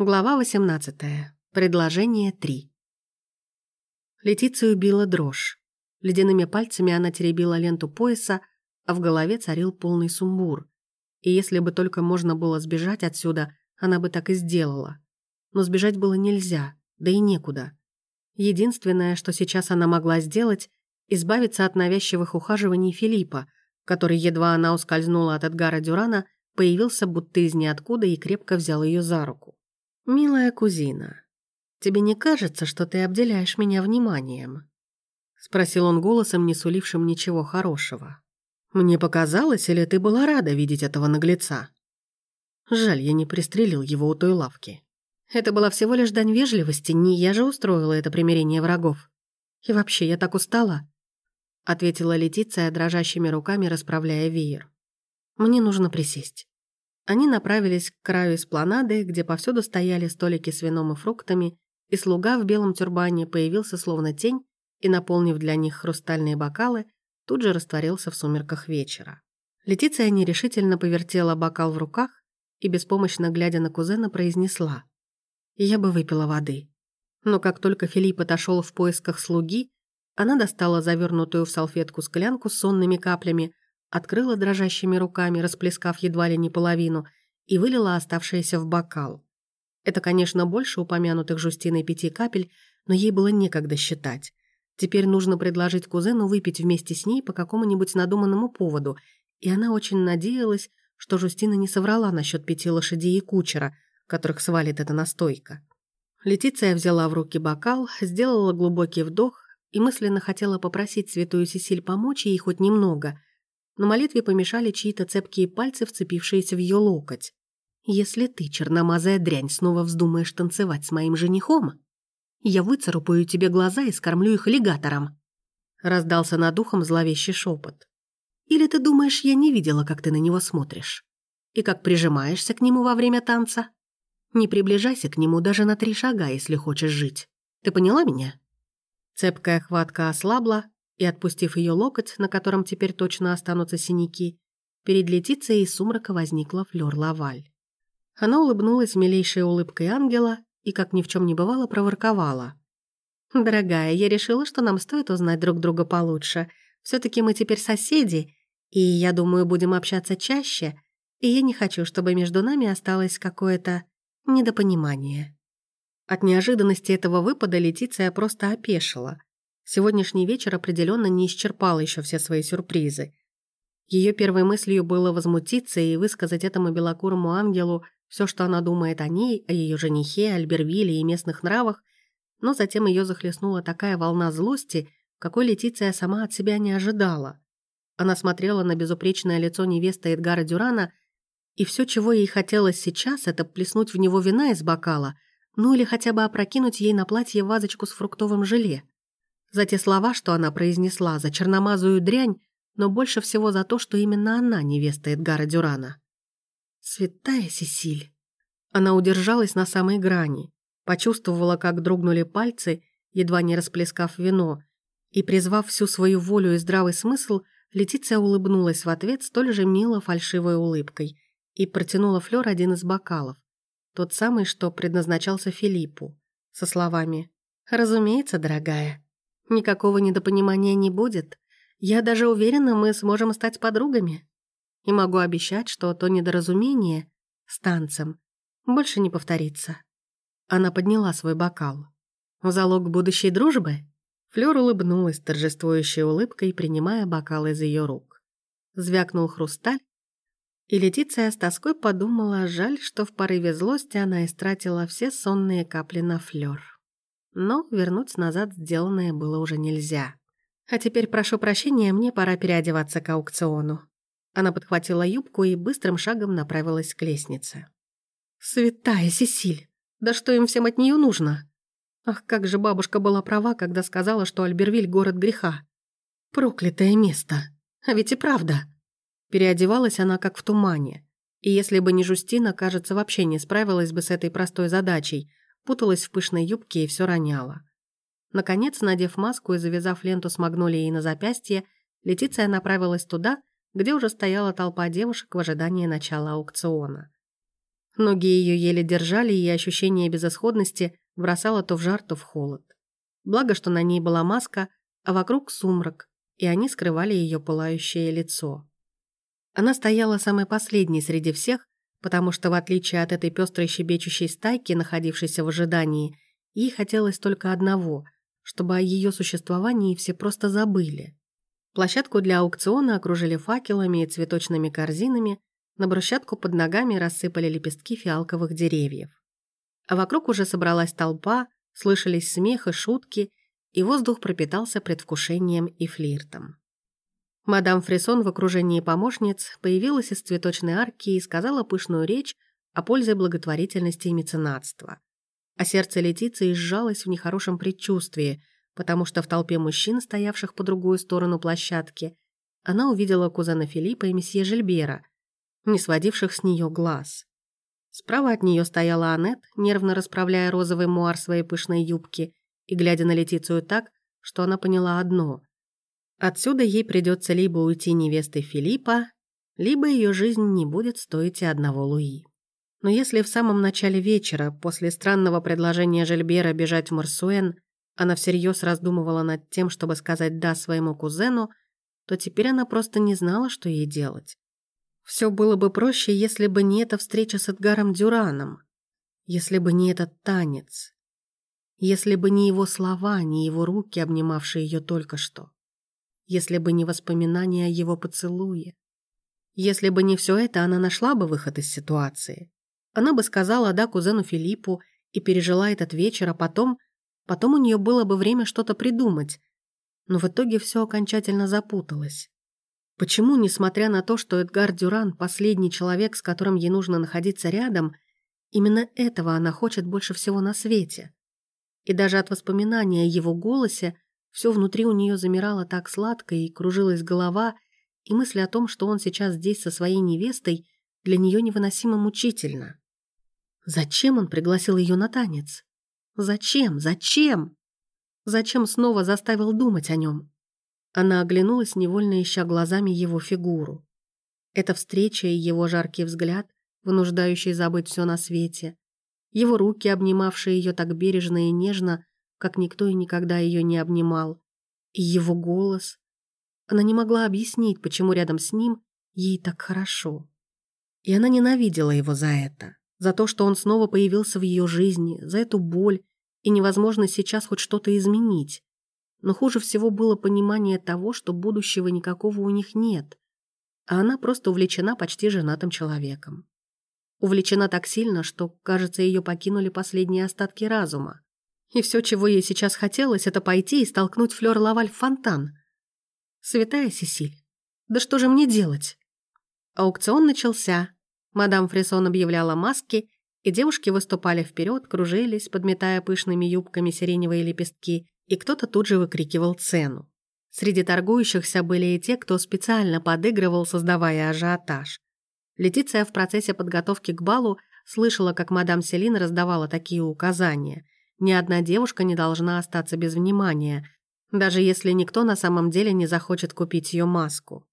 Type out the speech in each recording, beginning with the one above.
Глава 18. Предложение 3. Летицию била дрожь. Ледяными пальцами она теребила ленту пояса, а в голове царил полный сумбур. И если бы только можно было сбежать отсюда, она бы так и сделала. Но сбежать было нельзя, да и некуда. Единственное, что сейчас она могла сделать, избавиться от навязчивых ухаживаний Филиппа, который, едва она ускользнула от Эдгара Дюрана, появился будто из ниоткуда и крепко взял ее за руку. «Милая кузина, тебе не кажется, что ты обделяешь меня вниманием?» Спросил он голосом, не сулившим ничего хорошего. «Мне показалось, или ты была рада видеть этого наглеца?» Жаль, я не пристрелил его у той лавки. Это была всего лишь дань вежливости, не я же устроила это примирение врагов. И вообще, я так устала, ответила Летиция дрожащими руками, расправляя веер. Мне нужно присесть. Они направились к краю эспланады, где повсюду стояли столики с вином и фруктами, и слуга в белом тюрбане появился словно тень и, наполнив для них хрустальные бокалы, тут же растворился в сумерках вечера. Летиция нерешительно повертела бокал в руках и, беспомощно глядя на кузена, произнесла «Я бы выпила воды». Но как только Филипп отошел в поисках слуги, она достала завернутую в салфетку склянку с сонными каплями, открыла дрожащими руками, расплескав едва ли не половину, и вылила оставшееся в бокал. Это, конечно, больше упомянутых Жустиной пяти капель, но ей было некогда считать. Теперь нужно предложить кузену выпить вместе с ней по какому-нибудь надуманному поводу, и она очень надеялась, что Жустина не соврала насчет пяти лошадей и кучера, которых свалит эта настойка. Летиция взяла в руки бокал, сделала глубокий вдох и мысленно хотела попросить святую Сесиль помочь ей хоть немного, но молитве помешали чьи-то цепкие пальцы, вцепившиеся в ее локоть. «Если ты, черномазая дрянь, снова вздумаешь танцевать с моим женихом, я выцарапаю тебе глаза и скормлю их аллигатором», раздался над ухом зловещий шепот. «Или ты думаешь, я не видела, как ты на него смотришь? И как прижимаешься к нему во время танца? Не приближайся к нему даже на три шага, если хочешь жить. Ты поняла меня?» Цепкая хватка ослабла, и, отпустив ее локоть, на котором теперь точно останутся синяки, перед Летицией из сумрака возникла Флёр Лаваль. Она улыбнулась милейшей улыбкой ангела и, как ни в чем не бывало, проворковала. «Дорогая, я решила, что нам стоит узнать друг друга получше. все таки мы теперь соседи, и, я думаю, будем общаться чаще, и я не хочу, чтобы между нами осталось какое-то недопонимание». От неожиданности этого выпада Летиция просто опешила — Сегодняшний вечер определенно не исчерпал еще все свои сюрпризы. Ее первой мыслью было возмутиться и высказать этому белокурому ангелу все, что она думает о ней, о ее женихе, Альбервилле и местных нравах, но затем ее захлестнула такая волна злости, какой Летиция сама от себя не ожидала. Она смотрела на безупречное лицо невесты Эдгара Дюрана, и все, чего ей хотелось сейчас, это плеснуть в него вина из бокала, ну или хотя бы опрокинуть ей на платье вазочку с фруктовым желе за те слова, что она произнесла, за черномазую дрянь, но больше всего за то, что именно она невеста Эдгара Дюрана. Святая Сесиль. Она удержалась на самой грани, почувствовала, как дрогнули пальцы, едва не расплескав вино, и, призвав всю свою волю и здравый смысл, Летиция улыбнулась в ответ столь же мило фальшивой улыбкой и протянула Флёр один из бокалов, тот самый, что предназначался Филиппу, со словами «Разумеется, дорогая». Никакого недопонимания не будет. Я даже уверена, мы сможем стать подругами. И могу обещать, что то недоразумение с танцем больше не повторится. Она подняла свой бокал. залог будущей дружбы? Флёр улыбнулась торжествующей улыбкой, принимая бокал из ее рук. Звякнул хрусталь, и Летиция с тоской подумала, жаль, что в порыве злости она истратила все сонные капли на Флёр но вернуть назад сделанное было уже нельзя. «А теперь, прошу прощения, мне пора переодеваться к аукциону». Она подхватила юбку и быстрым шагом направилась к лестнице. «Святая Сесиль! Да что им всем от нее нужно?» Ах, как же бабушка была права, когда сказала, что Альбервиль — город греха. Проклятое место. А ведь и правда. Переодевалась она как в тумане. И если бы не Жустина, кажется, вообще не справилась бы с этой простой задачей, путалась в пышной юбке и все роняла. Наконец, надев маску и завязав ленту с магнолией на запястье, Летиция направилась туда, где уже стояла толпа девушек в ожидании начала аукциона. Ноги ее еле держали, и ощущение безысходности бросало то в жар, то в холод. Благо, что на ней была маска, а вокруг сумрак, и они скрывали ее пылающее лицо. Она стояла самой последней среди всех, потому что, в отличие от этой пестрой щебечущей стайки, находившейся в ожидании, ей хотелось только одного, чтобы о ее существовании все просто забыли. Площадку для аукциона окружили факелами и цветочными корзинами, на брусчатку под ногами рассыпали лепестки фиалковых деревьев. А вокруг уже собралась толпа, слышались смех и шутки, и воздух пропитался предвкушением и флиртом. Мадам Фрисон в окружении помощниц появилась из цветочной арки и сказала пышную речь о пользе благотворительности и меценатства. А сердце Летиции сжалось в нехорошем предчувствии, потому что в толпе мужчин, стоявших по другую сторону площадки, она увидела кузена Филиппа и месье Жильбера, не сводивших с нее глаз. Справа от нее стояла Аннет, нервно расправляя розовый муар своей пышной юбки и глядя на Летицию так, что она поняла одно. Отсюда ей придется либо уйти невестой Филиппа, либо ее жизнь не будет стоить и одного Луи. Но если в самом начале вечера, после странного предложения Жильбера бежать в Марсуэн, она всерьез раздумывала над тем, чтобы сказать «да» своему кузену, то теперь она просто не знала, что ей делать. Все было бы проще, если бы не эта встреча с Эдгаром Дюраном, если бы не этот танец, если бы не его слова, не его руки, обнимавшие ее только что, если бы не воспоминания о его поцелуе. Если бы не все это, она нашла бы выход из ситуации. Она бы сказала «да» кузену Филиппу и пережила этот вечер, а потом... Потом у нее было бы время что-то придумать. Но в итоге все окончательно запуталось. Почему, несмотря на то, что Эдгар Дюран – последний человек, с которым ей нужно находиться рядом, именно этого она хочет больше всего на свете? И даже от воспоминания о его голосе все внутри у нее замирало так сладко и кружилась голова, и мысль о том, что он сейчас здесь со своей невестой, для нее невыносимо мучительно. Зачем он пригласил ее на танец? Зачем? Зачем? Зачем снова заставил думать о нем? Она оглянулась, невольно ища глазами его фигуру. Эта встреча и его жаркий взгляд, вынуждающий забыть все на свете, его руки, обнимавшие ее так бережно и нежно, как никто и никогда ее не обнимал, и его голос. Она не могла объяснить, почему рядом с ним ей так хорошо. И она ненавидела его за это, за то, что он снова появился в ее жизни, за эту боль и невозможность сейчас хоть что-то изменить. Но хуже всего было понимание того, что будущего никакого у них нет, а она просто увлечена почти женатым человеком. Увлечена так сильно, что, кажется, ее покинули последние остатки разума. И все, чего ей сейчас хотелось, это пойти и столкнуть Флёр Лаваль в фонтан. Святая Сесиль, да что же мне делать? Аукцион начался. Мадам Фрисон объявляла маски, и девушки выступали вперед, кружились, подметая пышными юбками сиреневые лепестки, и кто-то тут же выкрикивал цену. Среди торгующихся были и те, кто специально подыгрывал, создавая ажиотаж. Летиция в процессе подготовки к балу слышала, как мадам Селин раздавала такие указания. Ни одна девушка не должна остаться без внимания, даже если никто на самом деле не захочет купить ее маску.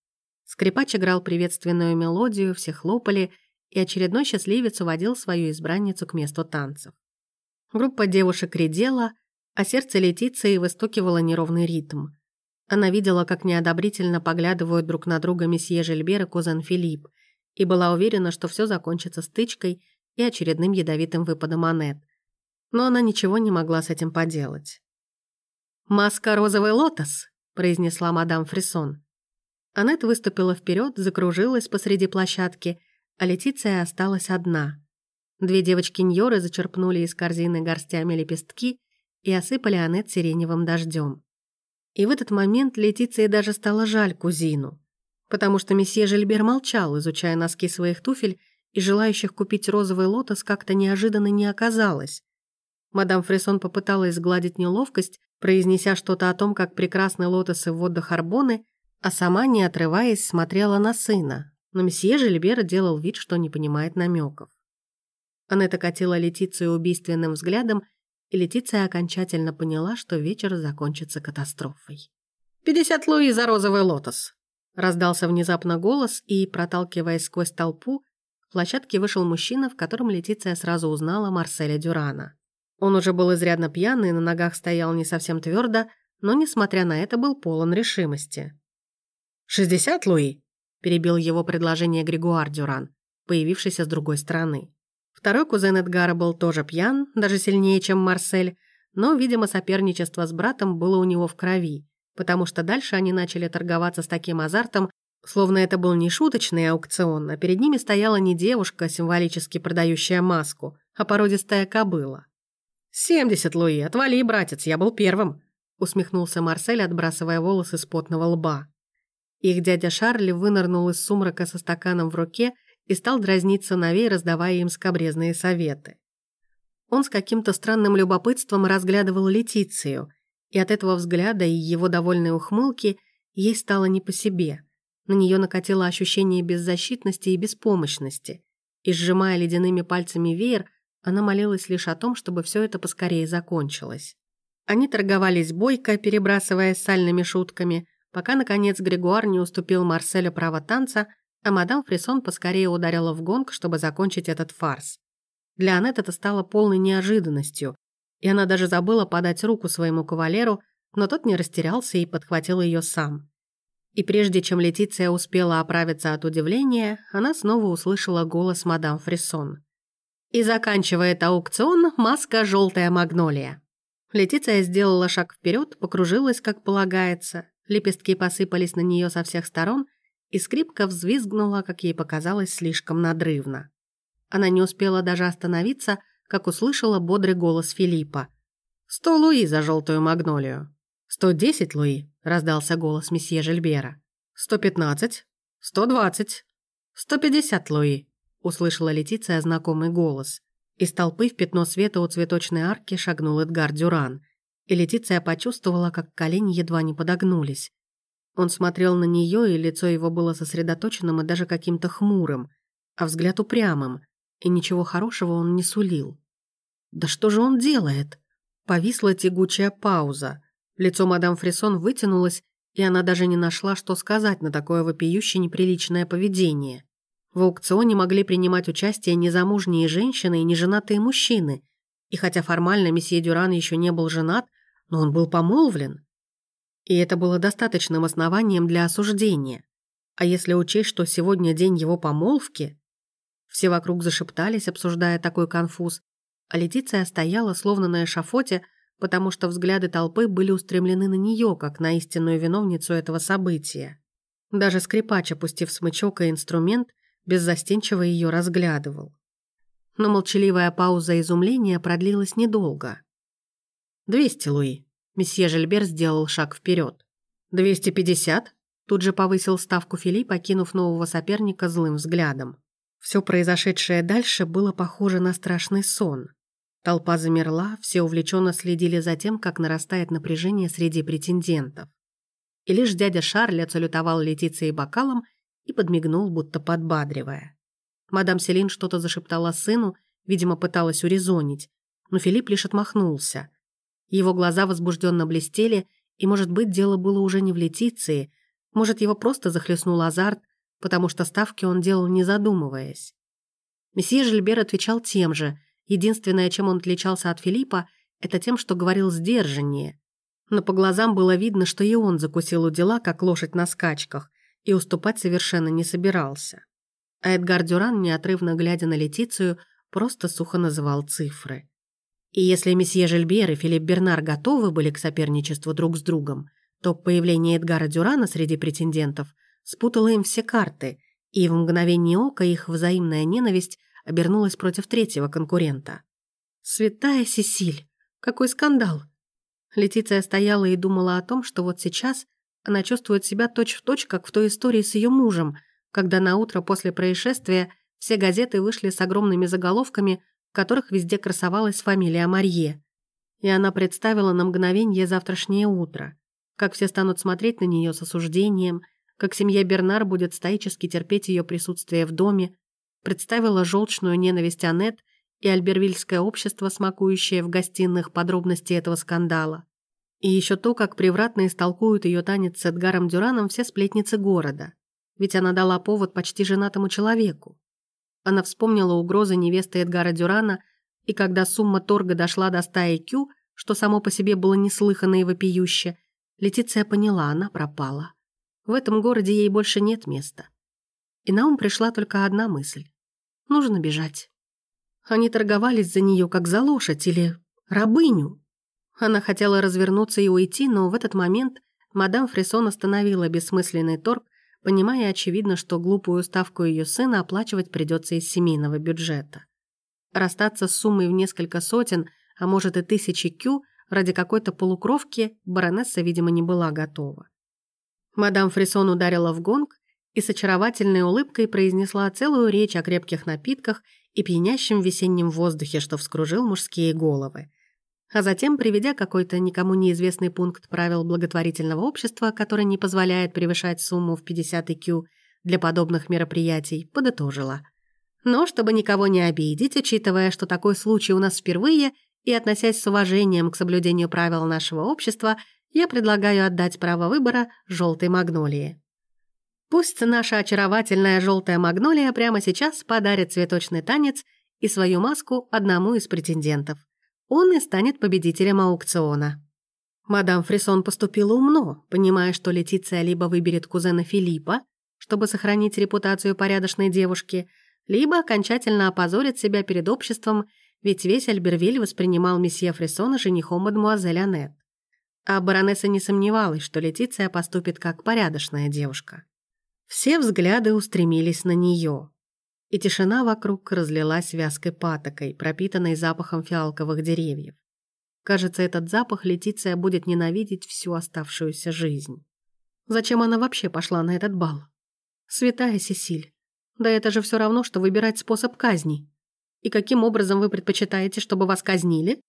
Скрипач играл приветственную мелодию, все хлопали, и очередной счастливец уводил свою избранницу к месту танцев. Группа девушек редела – а сердце Летиции выстукивало неровный ритм. Она видела, как неодобрительно поглядывают друг на друга месье Жильбер и кузен Филипп, и была уверена, что все закончится стычкой и очередным ядовитым выпадом Анет. Но она ничего не могла с этим поделать. «Маска розовый лотос», — произнесла мадам Фрисон. Анет выступила вперед, закружилась посреди площадки, а Летиция осталась одна. Две девочки-ньоры зачерпнули из корзины горстями лепестки и осыпали Аннет сиреневым дождем. И в этот момент Летиции даже стало жаль кузину, потому что месье Жильбер молчал, изучая носки своих туфель, и желающих купить розовый лотос как-то неожиданно не оказалось. Мадам Фрисон попыталась сгладить неловкость, произнеся что-то о том, как прекрасны лотосы в водах Арбоны, а сама, не отрываясь, смотрела на сына, но месье Жильбер делал вид, что не понимает намеков. Анетта катила Летицию убийственным взглядом и Летиция окончательно поняла, что вечер закончится катастрофой. «Пятьдесят луи за розовый лотос!» Раздался внезапно голос, и, проталкиваясь сквозь толпу, площадке вышел мужчина, в котором Летиция сразу узнала Марселя Дюрана. Он уже был изрядно пьяный, на ногах стоял не совсем твердо, но, несмотря на это, был полон решимости. «Шестьдесят, Луи?» – перебил его предложение Григуар Дюран, появившийся с другой стороны. Второй кузен Эдгара был тоже пьян, даже сильнее, чем Марсель, но, видимо, соперничество с братом было у него в крови, потому что дальше они начали торговаться с таким азартом, словно это был не шуточный аукцион, а перед ними стояла не девушка, символически продающая маску, а породистая кобыла. «Семьдесят, Луи, отвали, братец, я был первым», усмехнулся Марсель, отбрасывая волосы с потного лба. Их дядя Шарль вынырнул из сумрака со стаканом в руке и стал дразнить сыновей, раздавая им скобрезные советы. Он с каким-то странным любопытством разглядывал Летицию, и от этого взгляда и его довольной ухмылки ей стало не по себе. На нее накатило ощущение беззащитности и беспомощности, и, сжимая ледяными пальцами веер, она молилась лишь о том, чтобы все это поскорее закончилось. Они торговались бойко, перебрасываясь сальными шутками, пока, наконец, Григуар не уступил Марселю право танца, а мадам Фрисон поскорее ударила в гонг, чтобы закончить этот фарс. Для Аннет это стало полной неожиданностью, и она даже забыла подать руку своему кавалеру, но тот не растерялся и подхватил ее сам. И прежде чем Летиция успела оправиться от удивления, она снова услышала голос мадам Фрисон. «И заканчивает аукцион маска «Желтая магнолия». Летиция сделала шаг вперед, покружилась, как полагается. Лепестки посыпались на нее со всех сторон, и скрипка взвизгнула, как ей показалось, слишком надрывно. Она не успела даже остановиться, как услышала бодрый голос Филиппа. «Сто луи за желтую магнолию». «Сто десять луи», — раздался голос месье Жильбера. «Сто пятнадцать». «Сто двадцать». «Сто пятьдесят луи», — услышала Летиция знакомый голос. Из толпы в пятно света у цветочной арки шагнул Эдгар Дюран, и Летиция почувствовала, как колени едва не подогнулись. Он смотрел на нее, и лицо его было сосредоточенным и даже каким-то хмурым, а взгляд упрямым, и ничего хорошего он не сулил. «Да что же он делает?» Повисла тягучая пауза. Лицо мадам Фрисон вытянулось, и она даже не нашла, что сказать на такое вопиюще неприличное поведение. В аукционе могли принимать участие незамужние женщины и неженатые мужчины, и хотя формально месье Дюран еще не был женат, но он был помолвлен. И это было достаточным основанием для осуждения. А если учесть, что сегодня день его помолвки, все вокруг зашептались, обсуждая такой конфуз, а Летиция стояла словно на эшафоте, потому что взгляды толпы были устремлены на нее, как на истинную виновницу этого события. Даже скрипач, опустив смычок и инструмент, беззастенчиво ее разглядывал. Но молчаливая пауза изумления продлилась недолго. «Двести, Луи», — месье Жильбер сделал шаг вперед. «Двести пятьдесят?» — тут же повысил ставку Филипп, окинув нового соперника злым взглядом. Все произошедшее дальше было похоже на страшный сон. Толпа замерла, все увлеченно следили за тем, как нарастает напряжение среди претендентов. И лишь дядя Шарль отсалютовал Летицией бокалом и подмигнул, будто подбадривая. Мадам Селин что-то зашептала сыну, видимо, пыталась урезонить, но Филипп лишь отмахнулся. Его глаза возбужденно блестели, и, может быть, дело было уже не в Летиции, может, его просто захлестнул азарт, потому что ставки он делал не задумываясь. Месье Жильбер отвечал тем же. Единственное, чем он отличался от Филиппа, это тем, что говорил сдержаннее. Но по глазам было видно, что и он закусил у дела, как лошадь на скачках, и уступать совершенно не собирался. А Эдгар Дюран, неотрывно глядя на Летицию, просто сухо называл цифры. И если месье Жильбер и Филипп Бернар готовы были к соперничеству друг с другом, то появление Эдгара Дюрана среди претендентов спутала им все карты, и в мгновение ока их взаимная ненависть обернулась против третьего конкурента. «Святая Сесиль! Какой скандал!» Летиция стояла и думала о том, что вот сейчас она чувствует себя точь-в-точь, точь, как в той истории с ее мужем, когда на утро после происшествия все газеты вышли с огромными заголовками, в которых везде красовалась фамилия Марье. И она представила на мгновение завтрашнее утро, как все станут смотреть на нее с осуждением – как семья Бернар будет стоически терпеть ее присутствие в доме, представила желчную ненависть Аннет и альбервильское общество, смакующее в гостиных подробности этого скандала. И еще то, как превратно истолкуют ее танец с Эдгаром Дюраном все сплетницы города. Ведь она дала повод почти женатому человеку. Она вспомнила угрозы невесты Эдгара Дюрана, и когда сумма торга дошла до 100 IQ, что само по себе было неслыханно и вопиюще, Летиция поняла, она пропала. В этом городе ей больше нет места. И на ум пришла только одна мысль. Нужно бежать. Они торговались за нее как за лошадь или рабыню. Она хотела развернуться и уйти, но в этот момент мадам Фрисон остановила бессмысленный торг, понимая очевидно, что глупую ставку ее сына оплачивать придется из семейного бюджета. Расстаться с суммой в несколько сотен, а может и тысячи кю, ради какой-то полукровки баронесса, видимо, не была готова. Мадам Фрисон ударила в гонг и с очаровательной улыбкой произнесла целую речь о крепких напитках и пьянящем весеннем воздухе, что вскружил мужские головы. А затем, приведя какой-то никому неизвестный пункт правил благотворительного общества, который не позволяет превышать сумму в 50 IQ для подобных мероприятий, подытожила. Но чтобы никого не обидеть, учитывая, что такой случай у нас впервые, и относясь с уважением к соблюдению правил нашего общества, я предлагаю отдать право выбора желтой магнолии. Пусть наша очаровательная желтая магнолия прямо сейчас подарит цветочный танец и свою маску одному из претендентов. Он и станет победителем аукциона. Мадам Фрисон поступила умно, понимая, что Летиция либо выберет кузена Филиппа, чтобы сохранить репутацию порядочной девушки, либо окончательно опозорит себя перед обществом, ведь весь Альбервиль воспринимал месье Фрисона женихом мадемуазель Аннет. А баронесса не сомневалась, что Летиция поступит как порядочная девушка. Все взгляды устремились на нее, и тишина вокруг разлилась вязкой патокой, пропитанной запахом фиалковых деревьев. Кажется, этот запах Летиция будет ненавидеть всю оставшуюся жизнь. Зачем она вообще пошла на этот бал? Святая Сесиль, да это же все равно, что выбирать способ казни. И каким образом вы предпочитаете, чтобы вас казнили?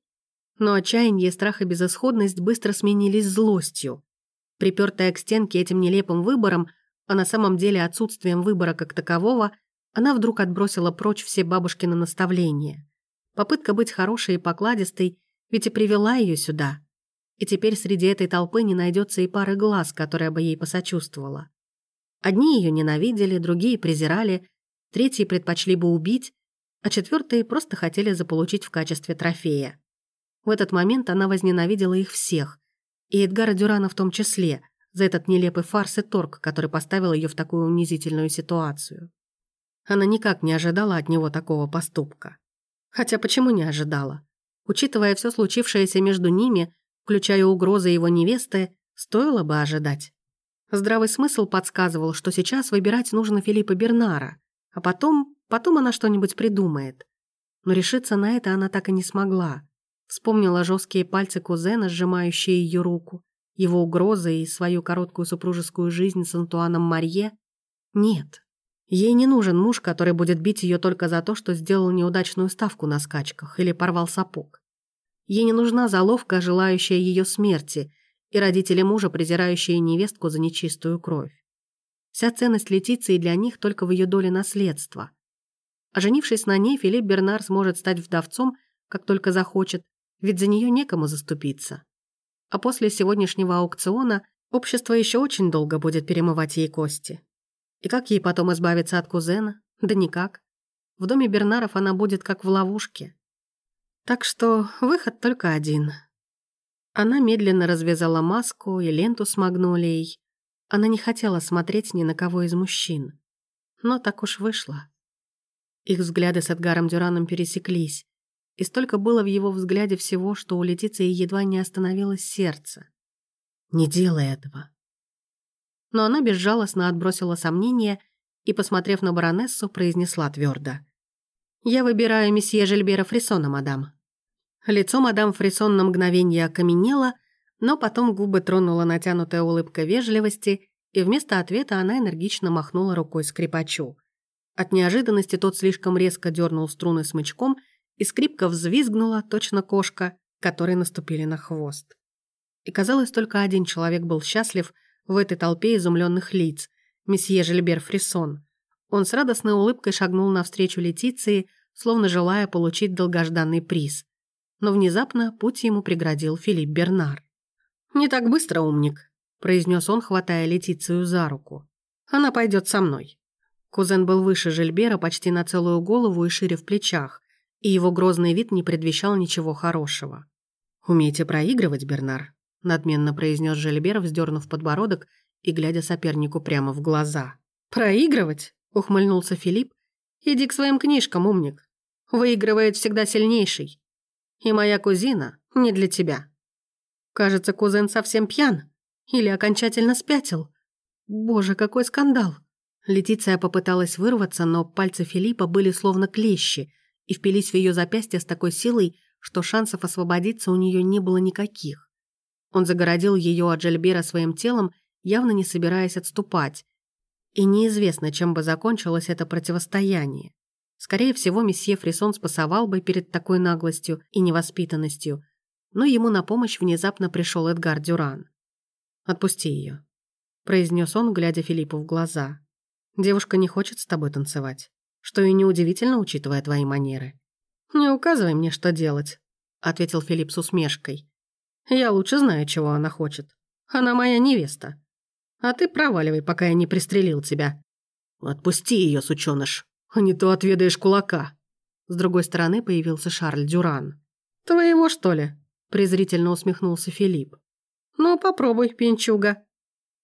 Но отчаяние, страх и безысходность быстро сменились злостью. Припертая к стенке этим нелепым выбором, а на самом деле отсутствием выбора как такового, она вдруг отбросила прочь все бабушкины наставления. Попытка быть хорошей и покладистой ведь и привела ее сюда. И теперь среди этой толпы не найдется и пары глаз, которая бы ей посочувствовала. Одни ее ненавидели, другие презирали, третьи предпочли бы убить, а четвертые просто хотели заполучить в качестве трофея. В этот момент она возненавидела их всех, и Эдгара Дюрана в том числе – за этот нелепый фарс и торг, который поставил ее в такую унизительную ситуацию. Она никак не ожидала от него такого поступка. Хотя почему не ожидала? Учитывая все случившееся между ними, включая угрозы его невесты, стоило бы ожидать. Здравый смысл подсказывал, что сейчас выбирать нужно Филиппа Бернара, а потом, потом она что-нибудь придумает. Но решиться на это она так и не смогла. Вспомнила жесткие пальцы кузена, сжимающие ее руку, его угрозы и свою короткую супружескую жизнь с Антуаном Марье? Нет. Ей не нужен муж, который будет бить ее только за то, что сделал неудачную ставку на скачках или порвал сапог. Ей не нужна заловка, желающая ее смерти, и родители мужа, презирающие невестку за нечистую кровь. Вся ценность Летиции для них только в ее доле наследства. А женившись на ней, Филипп Бернар сможет стать вдовцом, как только захочет, ведь за нее некому заступиться. А после сегодняшнего аукциона общество еще очень долго будет перемывать ей кости. И как ей потом избавиться от кузена? Да никак. В доме Бернаров она будет как в ловушке. Так что выход только один. Она медленно развязала маску и ленту с магнолией. Она не хотела смотреть ни на кого из мужчин. Но так уж вышло. Их взгляды с Эдгаром Дюраном пересеклись и столько было в его взгляде всего, что у Летиции едва не остановилось сердце. «Не делай этого». Но она безжалостно отбросила сомнения и, посмотрев на баронессу, произнесла твердо. «Я выбираю месье Жильбера Фрисона, мадам». Лицо мадам Фрисон на мгновение окаменело, но потом губы тронула натянутая улыбка вежливости, и вместо ответа она энергично махнула рукой скрипачу. От неожиданности тот слишком резко дернул струны смычком — и скрипка взвизгнула, точно кошка, которой наступили на хвост. И казалось, только один человек был счастлив в этой толпе изумленных лиц — месье Жильбер Фрисон. Он с радостной улыбкой шагнул навстречу Летиции, словно желая получить долгожданный приз. Но внезапно путь ему преградил Филипп Бернар. «Не так быстро, умник», — произнес он, хватая Летицию за руку. «Она пойдет со мной». Кузен был выше Жильбера почти на целую голову и шире в плечах, и его грозный вид не предвещал ничего хорошего. «Умеете проигрывать, Бернар?» — надменно произнес Жильбер, вздернув подбородок и глядя сопернику прямо в глаза. «Проигрывать?» — ухмыльнулся Филипп. «Иди к своим книжкам, умник. Выигрывает всегда сильнейший. И моя кузина не для тебя. Кажется, кузен совсем пьян. Или окончательно спятил. Боже, какой скандал!» Летиция попыталась вырваться, но пальцы Филиппа были словно клещи и впились в ее запястье с такой силой, что шансов освободиться у нее не было никаких. Он загородил ее от Жельбера своим телом, явно не собираясь отступать. И неизвестно, чем бы закончилось это противостояние. Скорее всего, месье Фрисон спасовал бы перед такой наглостью и невоспитанностью, но ему на помощь внезапно пришел Эдгар Дюран. «Отпусти ее», — произнес он, глядя Филиппу в глаза. «Девушка не хочет с тобой танцевать, что и неудивительно, учитывая твои манеры». «Не указывай мне, что делать», — ответил Филипп с усмешкой. «Я лучше знаю, чего она хочет. Она моя невеста. А ты проваливай, пока я не пристрелил тебя». «Отпусти ее, сучёныш, а не то отведаешь кулака». С другой стороны появился Шарль Дюран. «Твоего, что ли?» — презрительно усмехнулся Филипп. «Ну, попробуй, пинчуга.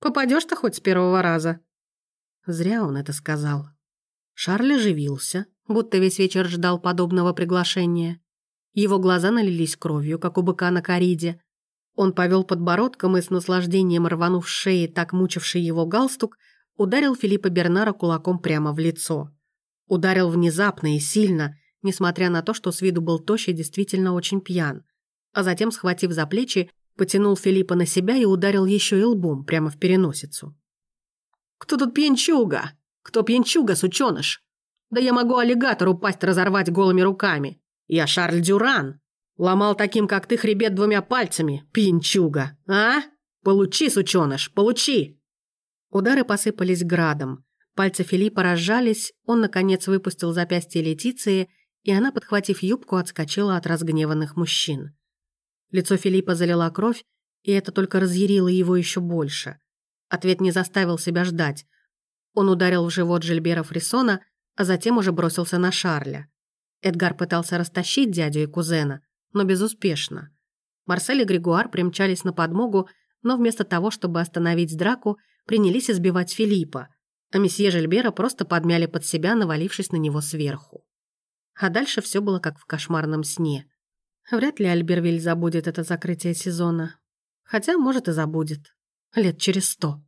Попадешь-то хоть с первого раза». Зря он это сказал. Шарль оживился, будто весь вечер ждал подобного приглашения. Его глаза налились кровью, как у быка на кориде. Он повел подбородком и с наслаждением рванув шеи так мучивший его галстук, ударил Филиппа Бернара кулаком прямо в лицо. Ударил внезапно и сильно, несмотря на то, что с виду был тощий действительно очень пьян. А затем, схватив за плечи, потянул Филиппа на себя и ударил еще и лбом прямо в переносицу. «Кто тут пьянчуга? Кто пьянчуга, сучёныш? Да я могу аллигатору пасть разорвать голыми руками. Я Шарль Дюран. Ломал таким, как ты, хребет двумя пальцами, пьянчуга. А? Получи, сучёныш, получи!» Удары посыпались градом. Пальцы Филиппа разжались, он, наконец, выпустил запястье Летиции, и она, подхватив юбку, отскочила от разгневанных мужчин. Лицо Филиппа залила кровь, и это только разъярило его еще больше. Ответ не заставил себя ждать. Он ударил в живот Жильбера Фрисона, а затем уже бросился на Шарля. Эдгар пытался растащить дядю и кузена, но безуспешно. Марсель и Григуар примчались на подмогу, но вместо того, чтобы остановить драку, принялись избивать Филиппа, а месье Жильбера просто подмяли под себя, навалившись на него сверху. А дальше все было как в кошмарном сне. Вряд ли Альбервиль забудет это закрытие сезона. Хотя, может, и забудет. Лет через сто.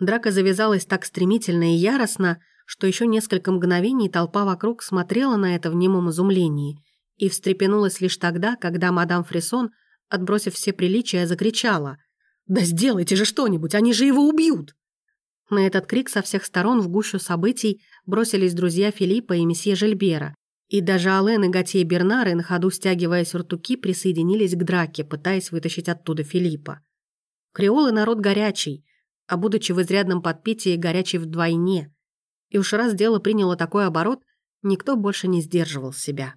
Драка завязалась так стремительно и яростно, что еще несколько мгновений толпа вокруг смотрела на это в немом изумлении и встрепенулась лишь тогда, когда мадам Фрисон, отбросив все приличия, закричала «Да сделайте же что-нибудь, они же его убьют!» На этот крик со всех сторон в гущу событий бросились друзья Филиппа и месье Жильбера, и даже Ален и Готье Бернары, на ходу стягивая сюртуки, присоединились к драке, пытаясь вытащить оттуда Филиппа. Креолы народ горячий, а будучи в изрядном подпитии, горячий вдвойне. И уж раз дело приняло такой оборот, никто больше не сдерживал себя.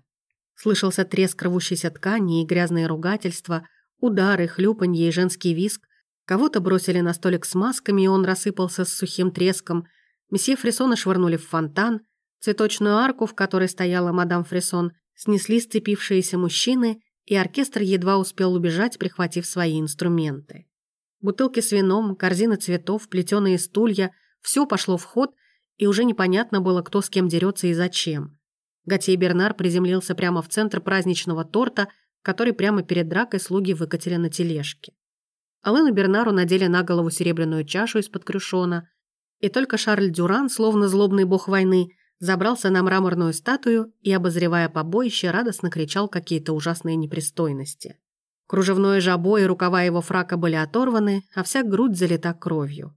Слышался треск рвущейся ткани и грязные ругательства, удары, хлюпанье и женский виск. Кого-то бросили на столик с масками, и он рассыпался с сухим треском. Месье Фрисона швырнули в фонтан. Цветочную арку, в которой стояла мадам Фрисон, снесли сцепившиеся мужчины, и оркестр едва успел убежать, прихватив свои инструменты. Бутылки с вином, корзины цветов, плетеные стулья – все пошло в ход, и уже непонятно было, кто с кем дерется и зачем. Готье Бернар приземлился прямо в центр праздничного торта, который прямо перед дракой слуги выкатили на тележке. Ален и Бернару надели на голову серебряную чашу из-под крюшона, и только Шарль Дюран, словно злобный бог войны, забрался на мраморную статую и, обозревая побоище, радостно кричал какие-то ужасные непристойности. Кружевное жабо и рукава его фрака были оторваны, а вся грудь залита кровью.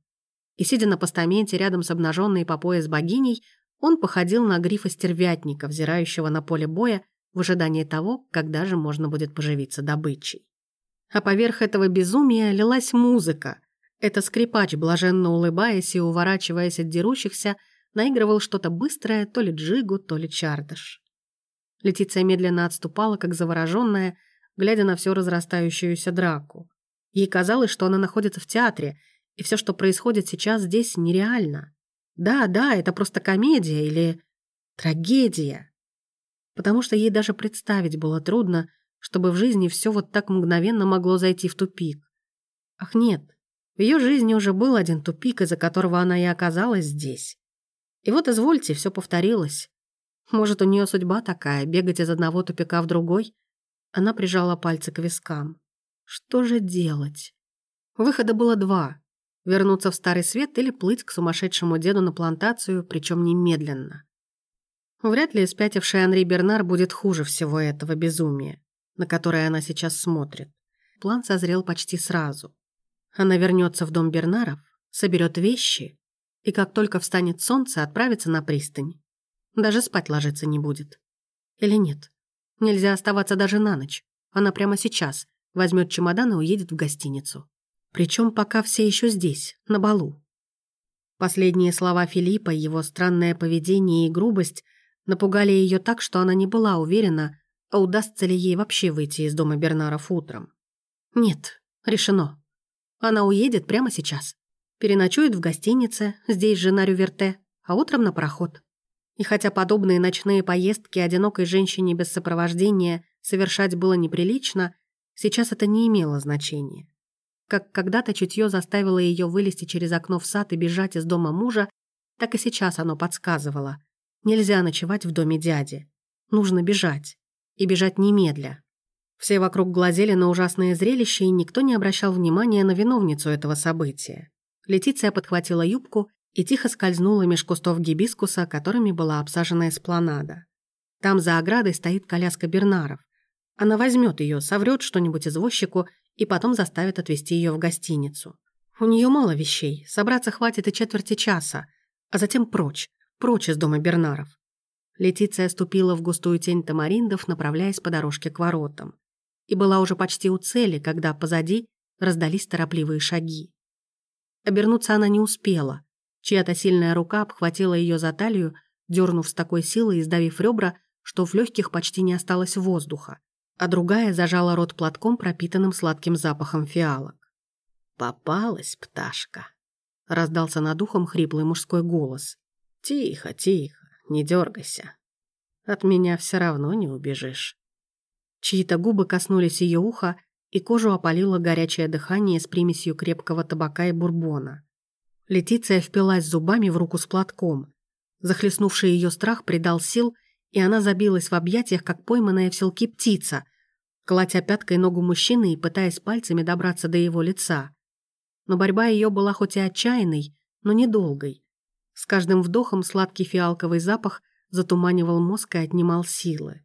И, сидя на постаменте рядом с обнаженной по пояс богиней, он походил на грифа стервятника, взирающего на поле боя в ожидании того, когда же можно будет поживиться добычей. А поверх этого безумия лилась музыка. Это скрипач, блаженно улыбаясь и уворачиваясь от дерущихся, наигрывал что-то быстрое, то ли джигу, то ли чардаш. Летиция медленно отступала, как завороженная, глядя на всю разрастающуюся драку. Ей казалось, что она находится в театре, и все, что происходит сейчас здесь, нереально. Да, да, это просто комедия или трагедия. Потому что ей даже представить было трудно, чтобы в жизни все вот так мгновенно могло зайти в тупик. Ах нет, в ее жизни уже был один тупик, из-за которого она и оказалась здесь. И вот, извольте, все повторилось. Может, у нее судьба такая, бегать из одного тупика в другой? Она прижала пальцы к вискам. Что же делать? Выхода было два. Вернуться в Старый Свет или плыть к сумасшедшему деду на плантацию, причем немедленно. Вряд ли спятивший Анри Бернар будет хуже всего этого безумия, на которое она сейчас смотрит. План созрел почти сразу. Она вернется в дом Бернаров, соберет вещи и как только встанет солнце, отправится на пристань. Даже спать ложиться не будет. Или нет? Нельзя оставаться даже на ночь. Она прямо сейчас возьмет чемодан и уедет в гостиницу. Причем пока все еще здесь, на балу. Последние слова Филиппа, его странное поведение и грубость напугали ее так, что она не была уверена, а удастся ли ей вообще выйти из дома Бернаров утром. Нет, решено. Она уедет прямо сейчас. Переночует в гостинице, здесь же на Рюверте, а утром на пароход. И хотя подобные ночные поездки одинокой женщине без сопровождения совершать было неприлично, сейчас это не имело значения. Как когда-то чутье заставило ее вылезти через окно в сад и бежать из дома мужа, так и сейчас оно подсказывало. Нельзя ночевать в доме дяди. Нужно бежать. И бежать немедля. Все вокруг глазели на ужасное зрелище, и никто не обращал внимания на виновницу этого события. Летиция подхватила юбку и тихо скользнула меж кустов гибискуса, которыми была обсажена эспланада. Там за оградой стоит коляска Бернаров. Она возьмет ее, соврет что-нибудь извозчику и потом заставит отвезти ее в гостиницу. У нее мало вещей, собраться хватит и четверти часа, а затем прочь, прочь из дома Бернаров. Летиция ступила в густую тень тамариндов, направляясь по дорожке к воротам и была уже почти у цели, когда позади раздались торопливые шаги. Обернуться она не успела. Чья-то сильная рука обхватила ее за талию, дернув с такой силой и сдавив ребра, что в легких почти не осталось воздуха, а другая зажала рот платком, пропитанным сладким запахом фиалок. «Попалась пташка!» — раздался над ухом хриплый мужской голос. «Тихо, тихо, не дергайся. От меня все равно не убежишь». Чьи-то губы коснулись ее уха, и кожу опалило горячее дыхание с примесью крепкого табака и бурбона. Летиция впилась зубами в руку с платком. Захлестнувший ее страх придал сил, и она забилась в объятиях, как пойманная в селки птица, колотя пяткой ногу мужчины и пытаясь пальцами добраться до его лица. Но борьба ее была хоть и отчаянной, но недолгой. С каждым вдохом сладкий фиалковый запах затуманивал мозг и отнимал силы.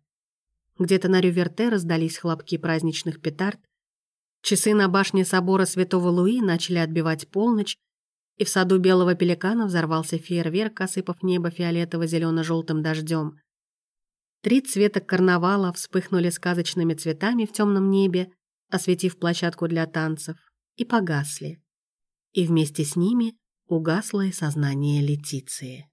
Где-то на Рюверте раздались хлопки праздничных петард, часы на башне собора Святого Луи начали отбивать полночь, и в саду Белого Пеликана взорвался фейерверк, осыпав небо фиолетово-зелено-желтым дождем. Три цвета карнавала вспыхнули сказочными цветами в темном небе, осветив площадку для танцев, и погасли. И вместе с ними угасло и сознание Летиции.